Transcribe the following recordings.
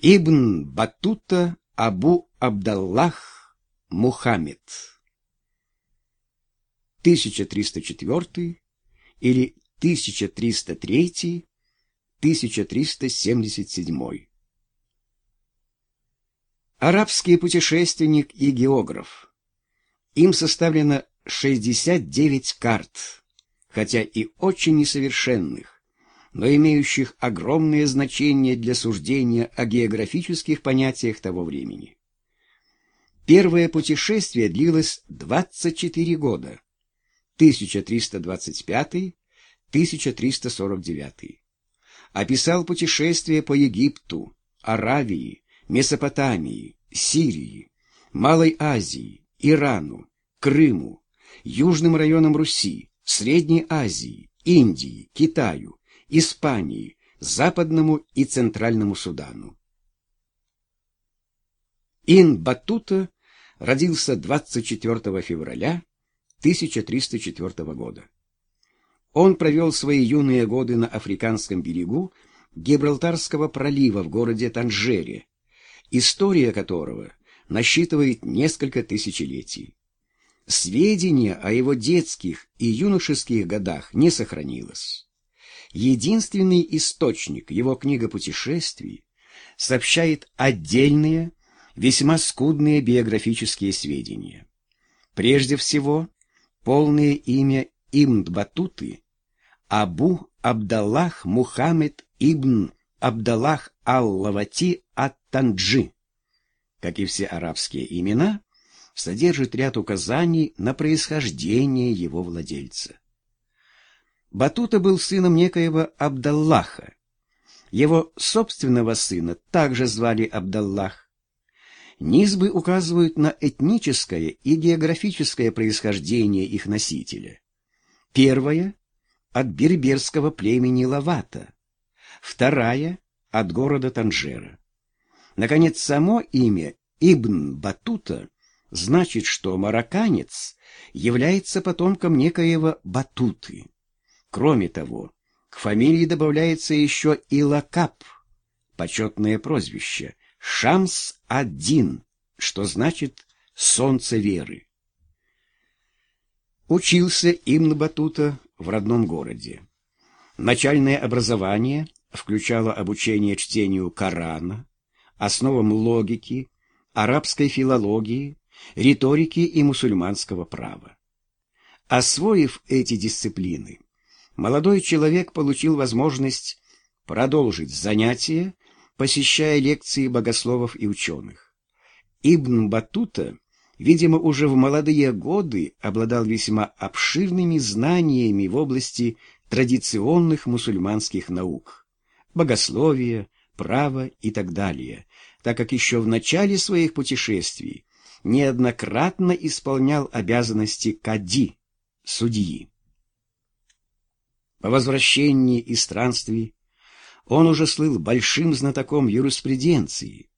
Ибн Батута Абу Абдаллах Мухаммед. 1304 или 1303-1377 Арабский путешественник и географ. Им составлено 69 карт, хотя и очень несовершенных, но имеющих огромное значение для суждения о географических понятиях того времени. Первое путешествие длилось 24 года, 1325-1349. Описал путешествие по Египту, Аравии, Месопотамии, Сирии, Малой Азии, Ирану, Крыму, южным районам Руси, Средней Азии, Индии, Китаю, Испании, Западному и Центральному Судану. Ин Батута родился 24 февраля 1304 года. Он провел свои юные годы на африканском берегу Гибралтарского пролива в городе Танжере, история которого насчитывает несколько тысячелетий. Сведения о его детских и юношеских годах не сохранилось единственный источник, его книга путешествий, сообщает отдельные, весьма скудные биографические сведения. Прежде всего, полное имя Ибн Батуты Абу Абдаллах Мухаммед ибн Абдаллах Аллавати Ат-Танджи. Как и все арабские имена, содержит ряд указаний на происхождение его владельца. Батута был сыном некоего Абдаллаха. Его собственного сына также звали Абдаллах. Низбы указывают на этническое и географическое происхождение их носителя. Первая — от берберского племени Лавата, вторая — от города Танжера. Наконец, само имя Ибн Батута значит, что марокканец является потомком некоего Батуты. Кроме того, к фамилии добавляется еще и лакап, почетное прозвище Шамс-Аддин, что значит «солнце веры». Учился Имн Батута в родном городе. Начальное образование включало обучение чтению Корана, основам логики, арабской филологии, риторики и мусульманского права. Освоив эти дисциплины, молодой человек получил возможность продолжить занятия, посещая лекции богословов и ученых. Ибн Батута, видимо, уже в молодые годы обладал весьма обширными знаниями в области традиционных мусульманских наук, богословия, права и так далее, так как еще в начале своих путешествий неоднократно исполнял обязанности кади, судьи. По возвращении из странствий он уже слыл большим знатоком юриспруденции.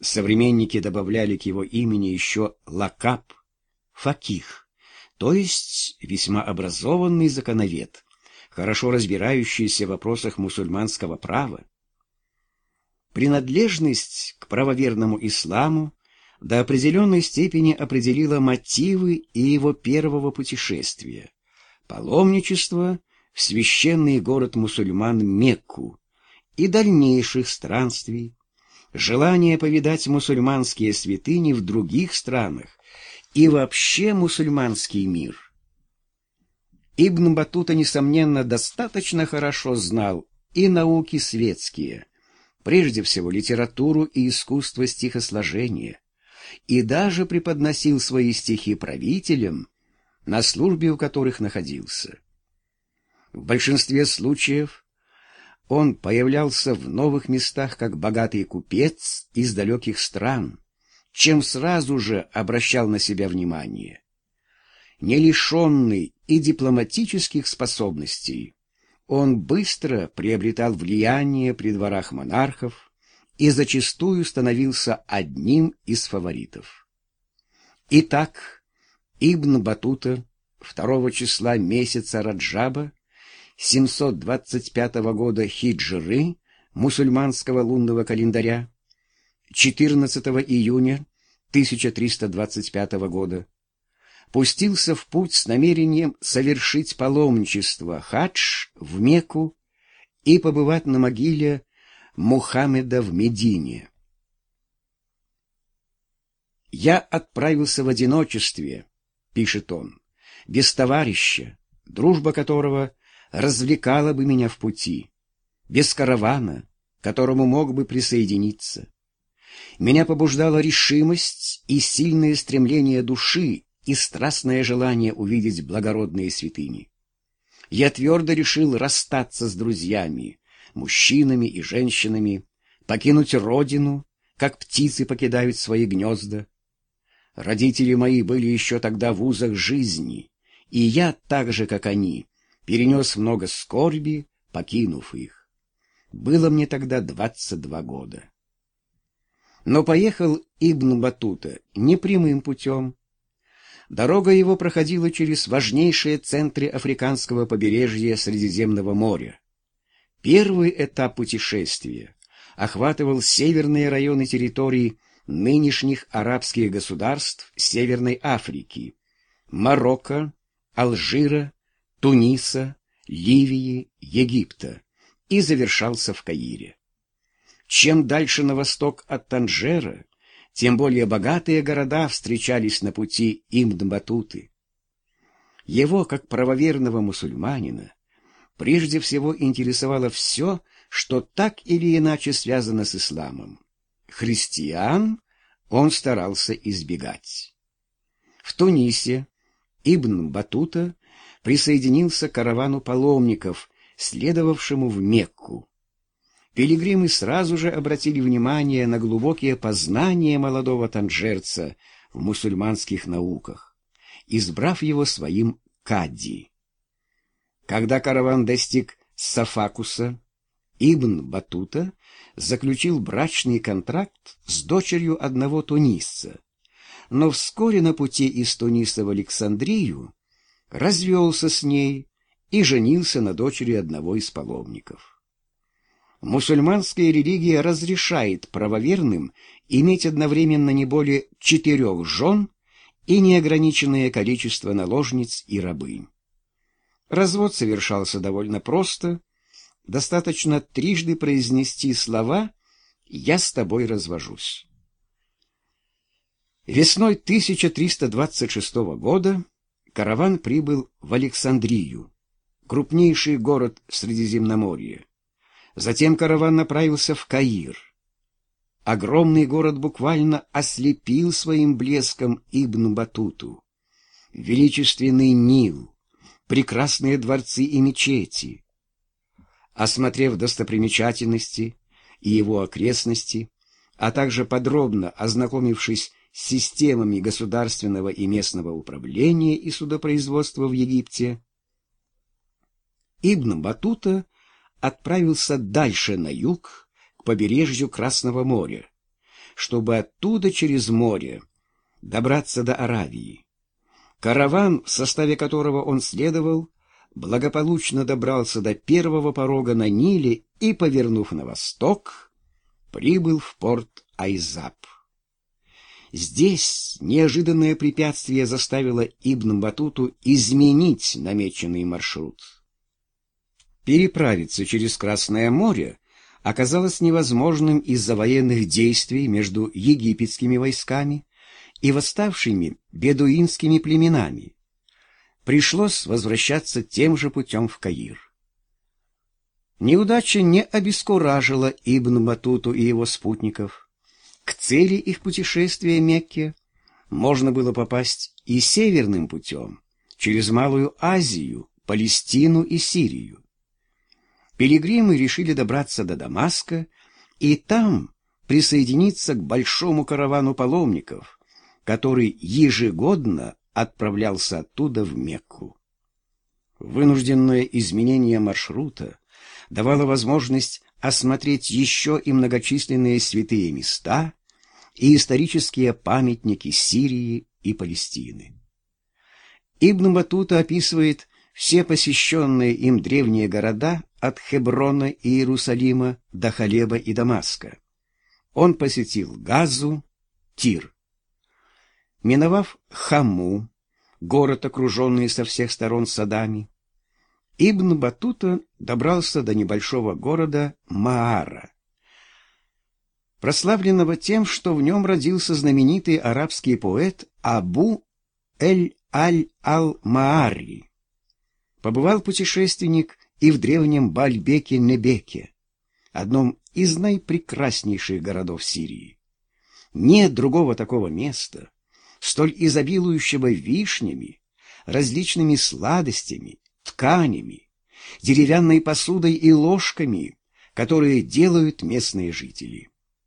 Современники добавляли к его имени еще лакап, факих, то есть весьма образованный законовед, хорошо разбирающийся в вопросах мусульманского права. Принадлежность к правоверному исламу до определенной степени определила мотивы и его первого путешествия. Паломничество в священный город мусульман Мекку и дальнейших странствий, желание повидать мусульманские святыни в других странах и вообще мусульманский мир. Ибн Батута, несомненно, достаточно хорошо знал и науки светские, прежде всего литературу и искусство стихосложения, и даже преподносил свои стихи правителям, на службе у которых находился. В большинстве случаев он появлялся в новых местах как богатый купец из далеких стран, чем сразу же обращал на себя внимание. Не лишенный и дипломатических способностей, он быстро приобретал влияние при дворах монархов и зачастую становился одним из фаворитов. Итак, Ибн Батута 2 числа месяца Раджаба 725 года хиджры, мусульманского лунного календаря, 14 июня 1325 года пустился в путь с намерением совершить паломничество хадж в Мекку и побывать на могиле Мухаммеда в Медине. «Я отправился в одиночестве», — пишет он, — «без товарища, дружба которого развлекала бы меня в пути, без каравана, которому мог бы присоединиться. Меня побуждала решимость и сильное стремление души и страстное желание увидеть благородные святыни. Я твердо решил расстаться с друзьями, мужчинами и женщинами, покинуть родину, как птицы покидают свои гнезда. Родители мои были еще тогда в узах жизни, и я, так же, как они, перенес много скорби, покинув их. Было мне тогда двадцать два года. Но поехал Ибн Батута не прямым путем. Дорога его проходила через важнейшие центры африканского побережья Средиземного моря. Первый этап путешествия охватывал северные районы территорий нынешних арабских государств Северной Африки, Марокко, Алжира, Туниса, Ливии, Египта и завершался в Каире. Чем дальше на восток от Танжера, тем более богатые города встречались на пути Имд-Батуты. Его, как правоверного мусульманина, прежде всего интересовало все, что так или иначе связано с исламом. Христиан он старался избегать. В Тунисе Ибн Батута присоединился к каравану паломников, следовавшему в Мекку. Пилигримы сразу же обратили внимание на глубокие познания молодого танжерца в мусульманских науках, избрав его своим кадди. Когда караван достиг Сафакуса, Ибн Батута заключил брачный контракт с дочерью одного тунисца, но вскоре на пути из Туниса в Александрию развелся с ней и женился на дочери одного из паломников. Мусульманская религия разрешает правоверным иметь одновременно не более четырех жен и неограниченное количество наложниц и рабынь. Развод совершался довольно просто. Достаточно трижды произнести слова «Я с тобой развожусь». Весной 1326 года караван прибыл в Александрию, крупнейший город в Средиземноморье. Затем караван направился в Каир. Огромный город буквально ослепил своим блеском Ибн Батуту. Величественный Нил, прекрасные дворцы и мечети. Осмотрев достопримечательности и его окрестности, а также подробно ознакомившись системами государственного и местного управления и судопроизводства в Египте, Ибн Батута отправился дальше на юг, к побережью Красного моря, чтобы оттуда через море добраться до Аравии. Караван, в составе которого он следовал, благополучно добрался до первого порога на Ниле и, повернув на восток, прибыл в порт Айзап. Здесь неожиданное препятствие заставило Ибн Батуту изменить намеченный маршрут. Переправиться через Красное море оказалось невозможным из-за военных действий между египетскими войсками и восставшими бедуинскими племенами. Пришлось возвращаться тем же путем в Каир. Неудача не обескуражила Ибн Батуту и его спутников. К цели их путешествия Мекке можно было попасть и северным путем, через Малую Азию, Палестину и Сирию. Пилигримы решили добраться до Дамаска и там присоединиться к большому каравану паломников, который ежегодно отправлялся оттуда в Мекку. Вынужденное изменение маршрута давало возможность осмотреть еще и многочисленные святые места и исторические памятники Сирии и Палестины. Ибн Батута описывает все посещенные им древние города от Хеброна и Иерусалима до Халеба и Дамаска. он посетил Газу, Тир. Миновав Хаму, город, окруженный со всех сторон садами, Ибн Батута добрался до небольшого города Маара, прославленного тем, что в нем родился знаменитый арабский поэт Абу Эль-Аль-Ал-Маари. Побывал путешественник и в древнем Бальбеке-Небеке, одном из наипрекраснейших городов Сирии. Нет другого такого места, столь изобилующего вишнями, различными сладостями, тканями, деревянной посудой и ложками, которые делают местные жители.